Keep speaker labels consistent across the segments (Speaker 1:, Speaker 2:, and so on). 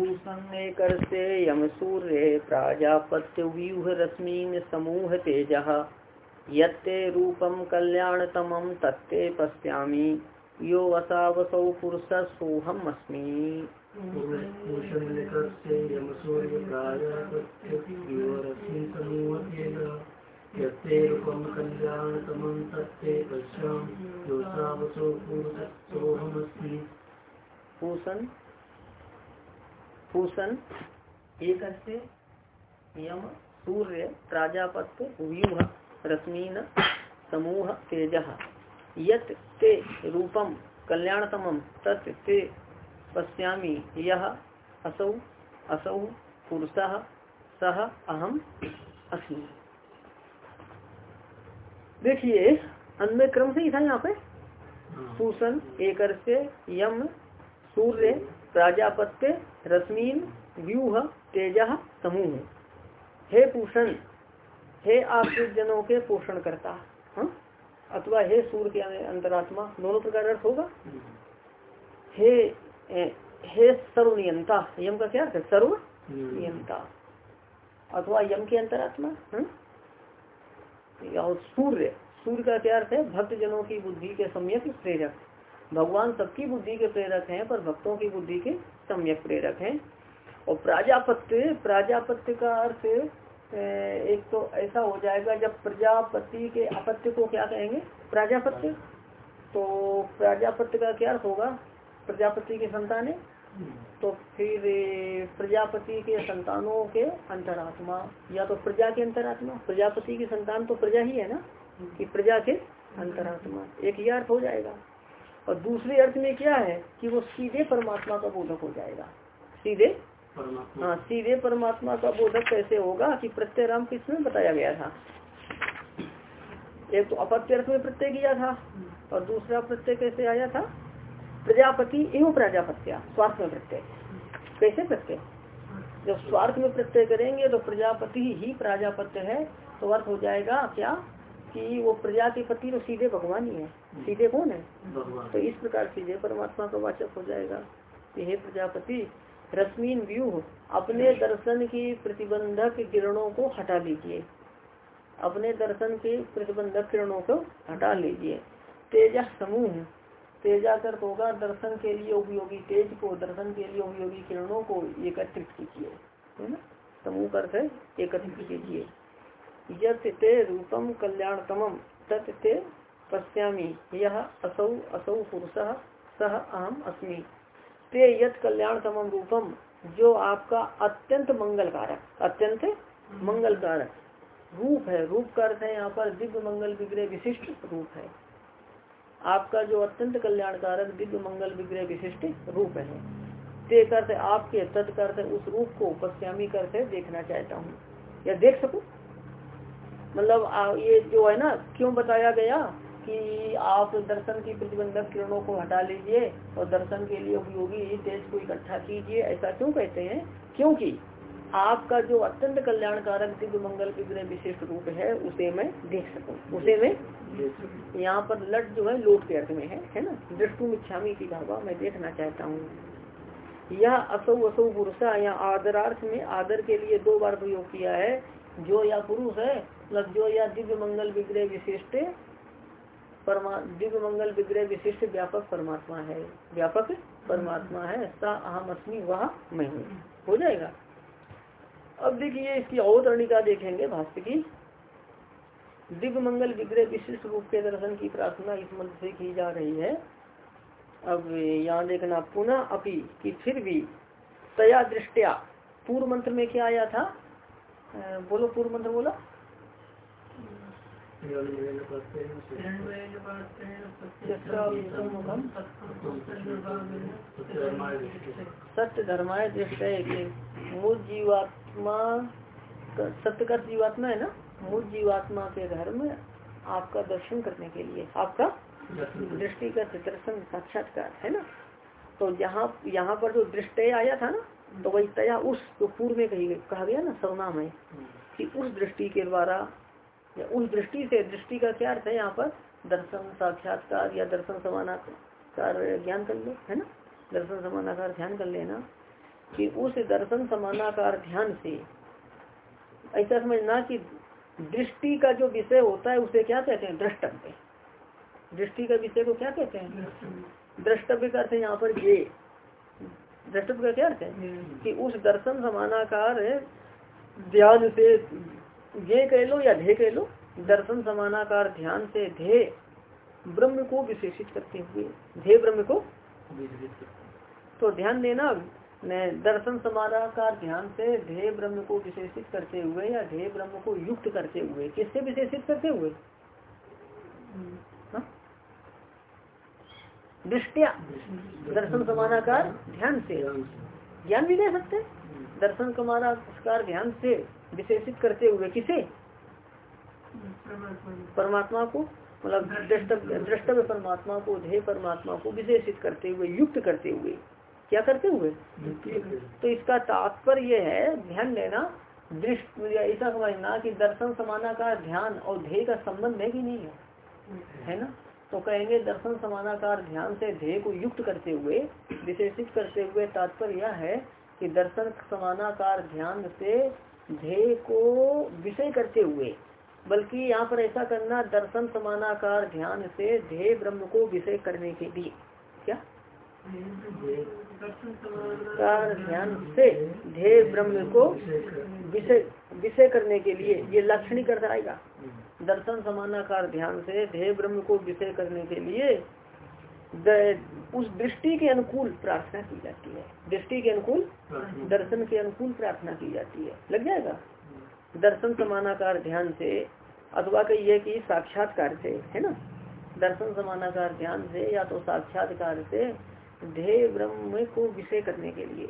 Speaker 1: भूषण करते यम सूर्य प्राजापत्य व्यूह रश्मीन समूह तेज। ये रूपम कल्याणतम तत्ते पश्यामी। यो वसावसौ पुरुष सोहम अस्मी। पूषण पूषण एक यम सूर्य प्राजापत व्यूह रश्मीन समूह तेज। यत ते रूपम कल्याणतम तत् ते पश्यामी यह असौ असौ पुरुष सह अहम अस्मी। देखिए अन्य क्रम से ही था यहाँ पे। पूषण एक यम सूर्य प्राजापत्य रश्मीन व्यूह तेज समूह। हे पूषण, हे आश्रित जनों के पोषण करता हाँ? अथवा हे सूर्य के अंतरात्मा, दोनों प्रकार अर्थ होगा? हे हे सर्वनियंता, यम का क्या है? सर्व नियंता अथवा यम के अंतरात्मा हाँ? और सूर्य सूर्य का क्या अर्थ है? भक्त जनों की बुद्धि के सम्यक प्रेरक। भगवान सबकी बुद्धि के प्रेरक हैं, पर भक्तों की बुद्धि के सम्यक प्रेरक हैं। और प्राजापत्य प्राजापत्य का अर्थ एक तो ऐसा हो जाएगा, जब प्रजापति के अपत्य को क्या कहेंगे? प्राजापत्य? तो प्राजापत्य का क्या अर्थ होगा? प्रजापति के संतान? तो फिर प्रजापति के संतानों के अंतरात्मा, या तो प्रजा के अंतरात्मा। प्रजापति की संतान तो प्रजा ही है ना, कि प्रजा के अंतरात्मा। एक ही अर्थ हो जाएगा। और दूसरे अर्थ में क्या है कि वो सीधे परमात्मा का बोधक हो जाएगा। सीधे? हाँ सीधे परमात्मा का बोधक कैसे होगा कि प्रत्यय राम किसमें बताया गया था? एक तो अपत्य अर्थ में प्रत्यय किया था और दूसरा प्रत्यय कैसे आया था? प्रजापति एवं प्रजापत्या स्वार्थ में प्रत्यय। कैसे प्रत्यय? जब स्वार्थ में प्रत्यय करेंगे तो प्रजापति ही प्रजापत्य है तो अर्थ हो जाएगा क्या? कि वो प्रजा के पति तो सीधे भगवान ही है। सीधे कौन है? तो इस प्रकार सीधे परमात्मा का वाचक हो जाएगा कि हे प्रजापति रश्मीन व्यूह अपने दर्शन की प्रतिबंधक किरणों को हटा लीजिए। अपने दर्शन के प्रतिबंधक किरणों को हटा लीजिए। तेजा समूह तेजाकर होगा दर्शन के लिए उपयोगी तेज को दर्शन के लिए उपयोगी किरणों को एकत्रित कीजिए। है ना? समूह कर एकत्रित कीजिए। ये रूपम कल्याणतम, तत्ते पश्यामी। यह असौ असौ पुरुष सह अहम अस्मि। ते यत कल्याणतम रूपम जो आपका अत्यंत मंगलकारक अत्यंत मंगलकारक रूप है। रूप का अर्थ है यहाँ पर दिव्य मंगल विग्रह विशिष्ट रूप है। आपका जो अत्यंत कल्याणकारक, दिव्य मंगल विग्रह विशिष्ट रूप है। ते करते आपके तद करते उस रूप को पश्यामी करते देखना चाहता हूँ। या देख सकू? मतलब ये जो है ना, क्यों बताया गया कि आप दर्शन की प्रतिबंधक किरणों को हटा लीजिए और दर्शन के लिए उपयोगी तेज को इकट्ठा कीजिए, ऐसा क्यों कहते हैं? क्योंकि आपका जो अत्यंत कल्याणकारक दिव्य मंगल विग्रह विशिष्ट रूप है, उसे मैं देख सकूँ। उसे मैं यहाँ पर लट जो है, लोट के अर्थ में है है ना? दृष्टु इच्छामी की भावा, मैं देखना चाहता हूँ। यह असौ असौ पुरुषा, या आदरार्थ में आदर के लिए दो बार प्रयोग किया है, जो या पुरुष है मतलब या दिव्य मंगल विग्रह विशिष्ट परमा, दिव्य मंगल विग्रह विशिष्ट व्यापक परमात्मा है। व्यापक परमात्मा है, सा अहम अस्मी, वह मैं हूँ। हो जाएगा। अब देखिए इसकी अवतरणिका देखेंगे भाष्य की। दिव्य मंगल विग्रह विशिष्ट रूप के दर्शन की प्रार्थना इस मंत्र से की जा रही है। अब यहाँ देखना, पुनः अपी कि फिर भी तया दृष्टिया, पूर्व मंत्र में क्या आया था? बोलो, पूर्व मंत्र बोला। सत्य धर्माय दृष्टि मूल जीवात्मा सत्य का जीवात्मा है ना? मूल जीवात्मा के धर्म आपका दर्शन करने के लिए, आपका दृष्टि का दर्शन साक्षात्कार, है ना? तो यहाँ यहाँ पर जो दृष्टि आया था ना तो वही तया उस जो पूर्व में कही गई कहा गया ना सर्वनाम है, कि उस दृष्टि के द्वारा उस दृष्टि से, दृष्टि का क्या अर्थ है यहाँ पर? दर्शन, साक्षात्कार या दर्शन समानाकार ज्ञान कर लो, है ना? दर्शन समानाकार ध्यान कर लेना कि उस दर्शन समानाकार ध्यान से ऐसा समझना कि दृष्टि का जो विषय होता है उसे क्या कहते हैं? द्रष्टव्य। दृष्टि का विषय को क्या कहते हैं? द्रष्टव्य का अर्थ है यहाँ पर ये। द्रष्टव्य का क्या अर्थ है? कि उस दर्शन समानाकार ध्यान से ये कह लो या ध्येय कह लो दर्शन समानाकार ध्यान से ध्येय ब्रह्म को विशेषित करते हुए ध्येय ब्रह्म को तो ध्यान देना दर्शन समानाकार ध्यान से ध्येय ब्रह्म को विशेषित करते हुए या ध्येय ब्रह्म को युक्त करते हुए किससे विशेषित करते हुए? हाँ? दृष्टिया। दर्शन समानाकार ध्यान से। ज्ञान भी दे सकते दर्शन समानाकार ध्यान से। विशेषित करते हुए किसे? परमात्मा को मतलब दृष्टव्य परमात्मा को, ध्येय परमात्मा को विशेषित करते हुए, युक्त करते हुए। क्या करते हुए? तो इसका तात्पर्य यह है, ध्यान देना, दृष्ट ऐसा समझना कि दर्शन समानाकार ध्यान और ध्येय का संबंध है कि नहीं है? है ना? तो कहेंगे दर्शन समानाकार ध्यान से ध्येय को युक्त करते हुए, विशेषित करते हुए तात्पर्य यह है कि दर्शन समानाकार ध्यान से ध्येय को विषय करते हुए, बल्कि यहाँ पर ऐसा करना दर्शन समानाकार ध्यान से ध्येय ब्रह्म को विषय करने के लिए। क्या? कार ध्यान से ध्येय ब्रह्म को विषय विषय करने के लिए ये लाक्षणिक अर्थ आएगा। दर्शन समानाकार ध्यान से ध्येय ब्रह्म को विषय करने के लिए उस दृष्टि के अनुकूल प्रार्थना की जाती है। दृष्टि के अनुकूल दर्शन के अनुकूल प्रार्थना की जाती है। लग जाएगा? दर्शन समानाकार ध्यान से अथवा कहिए कि साक्षात्कार से है ना? दर्शन समानाकार ध्यान से या तो साक्षात्कार से ध्येय ब्रह्म को विषय करने के लिए।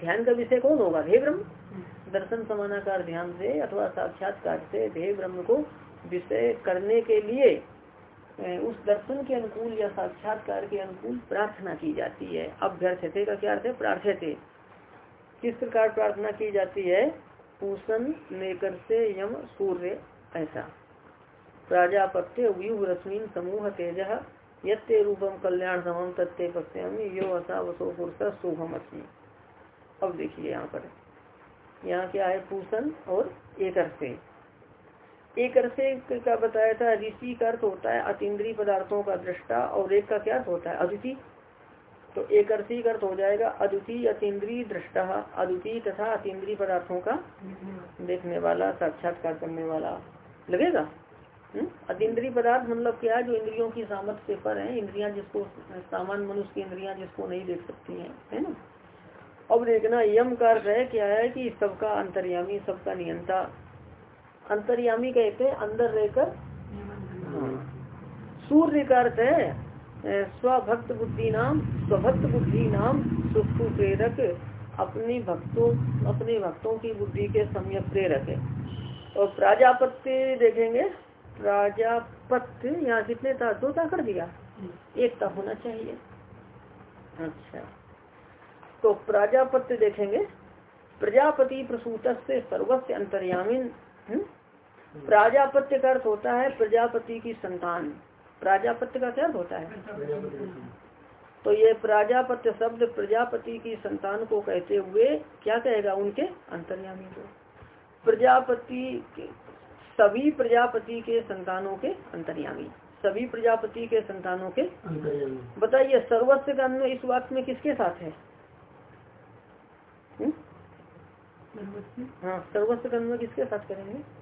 Speaker 1: ध्यान का विषय कौन होगा? ध्येय ब्रह्म? दर्शन समानाकार ध्यान से अथवा साक्षात्कार से ध्येय ब्रह्म को विषय करने के लिए उस दर्शन के अनुकूल या साक्षात्कार के अनुकूल प्रार्थना की जाती है। अभ्यर्थते का क्या अर्थ है? प्रार्थ्यते किस प्रकार प्रार्थना की जाती है? पूषण लेकर से यम, सूर्य, ऐसा। प्राजापत्य व्यूह रश्मिन समूह, तेज ये रूपम कल्याण समम तत्व पत्यम यो असा, वसो, पुरुष शुभम अस्मी अब देखिए यहाँ पर। यहाँ क्या है? पूषण और एक से। एक अर्थे का बताया था ऋषि का अर्थ होता है अतिद्रीय पदार्थों का दृष्टा और एक का क्या अर्थ होता है? अदिति। तो एक अर्थी अर्थ हो जाएगा अद्वितीय अतीन्द्रीय दृष्टा अद्वितीय तथा अतीन्द्रीय पदार्थों का देखने वाला, साक्षात्कार करने वाला। लगेगा? हम्म? अतीन्द्रीय पदार्थ मतलब क्या है? जो इंद्रियों की सामर्थ्य पर है, इंद्रिया जिसको, सामान्य मनुष्य की इंद्रिया जिसको नहीं देख सकती हैं, है ना? अब देखना, यम का अर्थ है, क्या है कि सबका अंतर्यामी, सबका नियंता अंतर्यामी कहते हैं, अंदर रहकर। सूर्य का अर्थ है स्वभक्त बुद्धि नाम, स्वभक्त बुद्धि नाम, सुख प्रेरक, अपनी भक्तों, अपने भक्तों की बुद्धि के सम्यक प्रेरक है। और प्राजापत्य देखेंगे। प्राजापत्य यहाँ कितने था? दो था, कर दिया। एक था होना चाहिए। अच्छा। तो प्राजापत्य देखेंगे। प्रजापति प्रसूत से सर्वस्व अंतर्यामीन हम्म? प्राजापत्य का अर्थ होता है प्रजापति की संतान। प्राजापत्य का क्या अर्थ होता है? तो ये प्राजापत्य शब्द प्रजापति की संतान को कहते हुए क्या कहेगा? उनके अंतर्यामी को। प्रजापति सभी प्रजापति के संतानों के अंतर्यामी। सभी प्रजापति के संतानों के बताइए सर्वस्व का अन्वय इस वाक्य में किसके साथ है? हम्म? हाँ सर्वस्व का अन्वय किसके साथ करेंगे?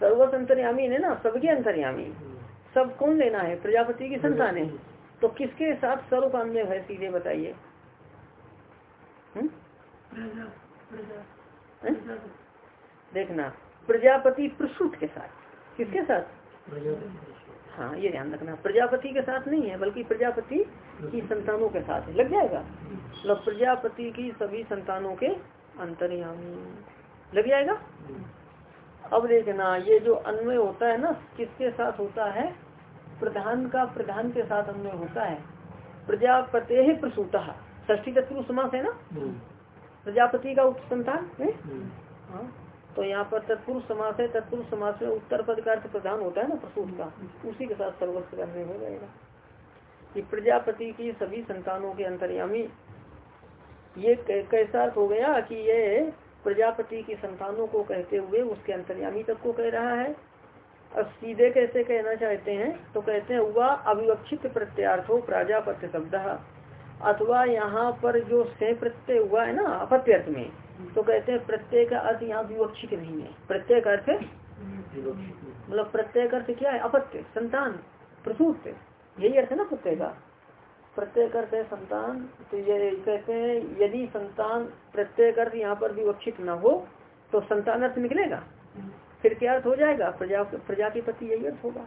Speaker 1: सर्वस्व अंतर्यामी है ना, सबके अंतर्यामी। सब कौन लेना है? प्रजापति की संतान है। तो किसके साथ सर्व का अन्वय है, सीधे बताइए। हम्म? देखना, प्रजापति प्रसूत के साथ। किसके साथ? हाँ ये ध्यान रखना, प्रजापति के साथ नहीं है, बल्कि प्रजापति की संतानों के साथ लग जाएगा? मतलब प्रजापति की सभी संतानों के अंतर्यामी। लग जाएगा? अब देखना ये जो अन्वय होता है ना किसके साथ होता है? प्रधान का प्रधान के साथ अन्वय होता है। प्रजापते प्रसूता। ष्ठी तत्व समास है ना? हम्म। प्रजापति का संतान है हम्म। हाँ। तो यहाँ पर तत्पुरुष समास है तत्पुरुष समास में उत्तर पद का अर्थ प्रधान होता है ना प्रसूत का। उसी के साथ सर्वस्व करने हो जाएगा। कि प्रजापति की सभी संतानों के अंतर्यामी ये कैसा हो गया कि ये प्रजापति की संतानों को कहते हुए उसके अंतर्यामी तक को कह रहा है। अब सीधे कैसे कहना चाहते हैं? तो कहते हैं हुआ अविवक्षित प्रत्यार्थ हो प्राजापत्य शब्द। अथवा यहाँ पर जो से प्रत्यय हुआ है ना अपत्यर्थ में तो कहते हैं प्रत्यय का अर्थ यहाँ विवक्षित नहीं है। प्रत्यय का अर्थ मतलब प्रत्यय का अर्थ क्या है? अपत्य संतान प्रसूत। यही अर्थ है ना प्रत्यय का। प्रत्यय अर्थ है संतान तो ये कहते हैं, यदि संतान प्रत्यय अर्थ यहाँ पर विवक्षित न हो तो संतान अर्थ निकलेगा। फिर क्या अर्थ हो जाएगा? प्रजा प्रजा की पति यही अर्थ होगा।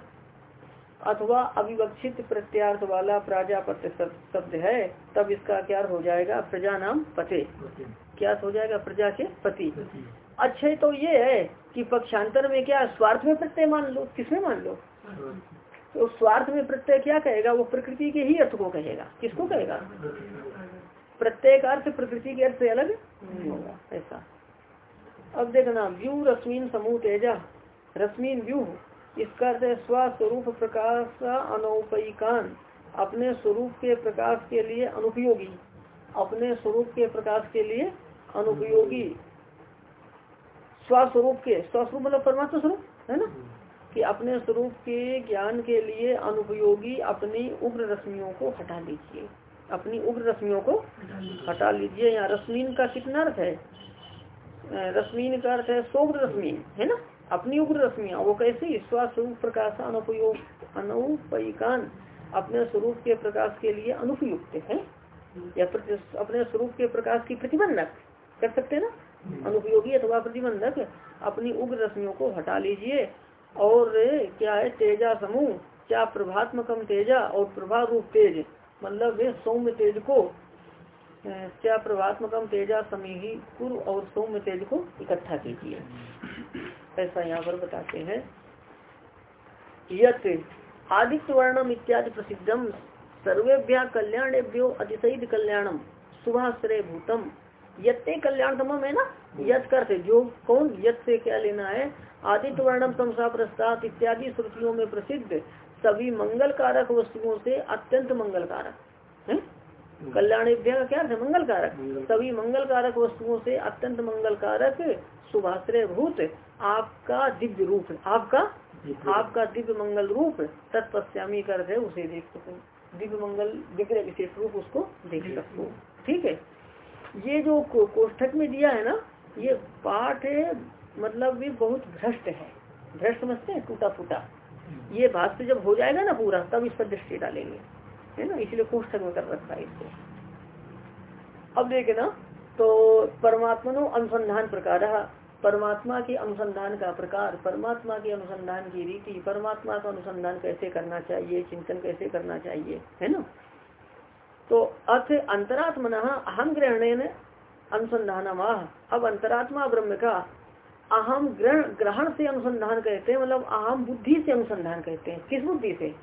Speaker 1: अथवा अविवक्षित प्रत्यार्थ वाला प्राजापत्य शब्द है, तब इसका क्या हो जाएगा? प्रजा नाम पते। क्या हो जाएगा? प्रजा के पति। अच्छे तो ये है कि पक्षांतर में क्या? स्वार्थ में प्रत्यय मान लो। किसमें मान लो? तो स्वार्थ में प्रत्यय क्या कहेगा? वो प्रकृति के ही अर्थ को कहेगा। किसको कहेगा? प्रत्येक अर्थ प्रकृति के अर्थ से अलग होगा। ऐसा। अब देखना, व्यू रश्मीन समूह तेजा। रश्मीन व्यू। इसका अर्थ है स्वस्वरूप प्रकाश अनौपयिकान अपने स्वरूप के प्रकाश के लिए अनुपयोगी। अपने स्वरूप के प्रकाश के लिए अनुपयोगी। स्वस्वरूप के। स्वस्वरूप मतलब परमात्मा स्वरूप, है ना? कि अपने स्वरूप के ज्ञान के लिए अनुपयोगी अपनी उग्र रश्मियों को हटा लीजिए। अपनी उग्र रश्मियों को हटा लीजिए। यहाँ रश्मीन का कितना अर्थ है? रश्मीन का अर्थ है सोग्र रश्मीन, है ना? अपनी उग्र रश्मियाँ, वो कैसी? स्वस्वरूप प्रकाश अनुपयोग अनुपयिकान अपने स्वरूप के प्रकाश के लिए अनुपयुक्त है। या अपने स्वरूप के प्रकाश की प्रतिबंधक कर सकते ना? अनुपयोगी अथवा प्रतिबंधक अपनी उग्र रश्मियों को हटा लीजिए। और क्या है, तेजा समूह, क्या प्रभात्मकम तेजा और प्रभा रूप तेज मतलब वे सौम्य तेज को क्या प्रभात्मकम तेजा समीही कुर और सौम्य तेज को इकट्ठा कीजिए। ऐसा यहाँ पर बताते हैं। यत आदित्य वर्णम इत्यादि प्रसिद्धम, सर्वेभ्या कल्याणेभ्यो अतिशयित कल्याणम शुभाश्रय भूतम। यत्ते कल्याण तमम है ना? यत करते जो कौन यत से क्या लेना है आदित्य वर्णम तमसा प्रस्ताव इत्यादि श्रुतियों में प्रसिद्ध सभी मंगल कारक वस्तुओं से अत्यंत मंगल कारक है? कल्याण का क्या है? मंगल। कारक सभी मंगल कारक वस्तुओं से अत्यंत मंगल कारक शुभाश्रय भूत आपका दिव्य रूप आपका? आपका दिव्य मंगल रूप तत्पश्यामी कर है उसे देख सको। दिव्य मंगल विग्रह विशेष रूप उसको देख सको। ठीक है? ये जो कोष्ठक में दिया है ना ये पाठ मतलब भी बहुत भ्रष्ट है। भ्रष्ट समझते हैं? टूटा फूटा ये भाष्य जब हो जाएगा ना पूरा, तब इस पर दृष्टि डालेंगे। है ना? इसलिए कोष्ठक में कर रखा है इसको। अब देखे ना तो परमात्मा अनुसंधान प्रकार परमात्मा के अनुसंधान का प्रकार, परमात्मा के अनुसंधान की रीति, परमात्मा का अनुसंधान कैसे करना चाहिए, चिंतन कैसे करना चाहिए, है ना? तो अर्थ अंतरात्मना अहम ग्रहण अनुसंधान अब अंतरात्मा ब्रह्म का अहम ग्रहण ग्रहण से अनुसंधान कहते हैं मतलब अहम बुद्धि से अनुसंधान कहते हैं। किस बुद्धि से?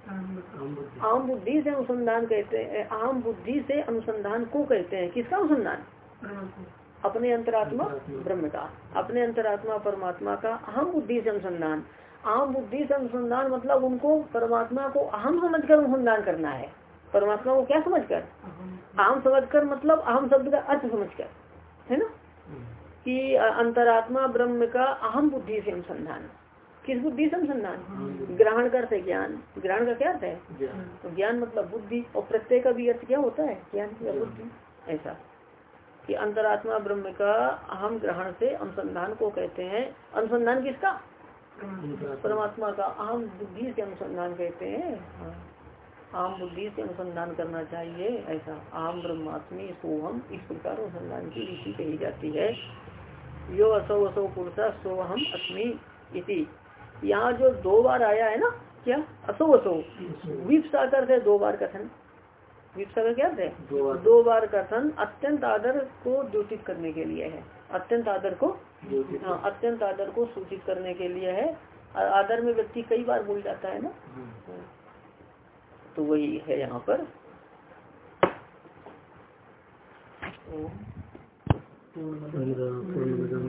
Speaker 1: आम बुद्धि। से अनुसंधान कहते हैं आम बुद्धि से अनुसंधान को कहते हैं। किसका अनुसंधान? अपने अंतरात्मा ब्रह्म का। अपने अंतरात्मा परमात्मा का अहम बुद्धि से अनुसंधान। आम बुद्धि से अनुसंधान मतलब उनको परमात्मा को अहम समझकर अनुसंधान करना है। परमात्मा को क्या समझ समझकर अहम समझकर मतलब अहम शब्द का अर्थ समझकर। है ना? कि अंतरात्मा ब्रह्म का अहम बुद्धि से अनुसंधान। किस बुद्धि से अनुसंधान? ग्रहण करते ज्ञान। ग्रहण का क्या अर्थ है? तो ज्ञान मतलब बुद्धि। और प्रत्यय का भी अर्थ क्या होता है? ज्ञान या बुद्धि। ऐसा। कि अंतरात्मा ब्रह्म का अहम ग्रहण से अनुसंधान को कहते हैं। अनुसंधान किसका? परमात्मा का अहम बुद्धि से अनुसंधान कहते हैं। हाँ। आम बुद्धि से अनुसंधान करना चाहिए। ऐसा। आम ब्रह्मात्मी सोहम इस प्रकार अनुसंधान की रीति कही जाती है। यो असो असो पुरुषा सोहम अस्मी इति। यहाँ जो दो बार आया है ना क्या? असो असो। विप्सा करते दो बार कथन। विप्सा का क्या है? दो बार। कथन अत्यंत आदर को द्योतित करने के लिए है। अत्यंत आदर को? हाँ अत्यंत आदर को सूचित करने के लिए है। आदर में व्यक्ति कई बार भूल जाता है ना? हम्म। तो वही है यहाँ पर। पूर्णमिदं पूर्णमिदं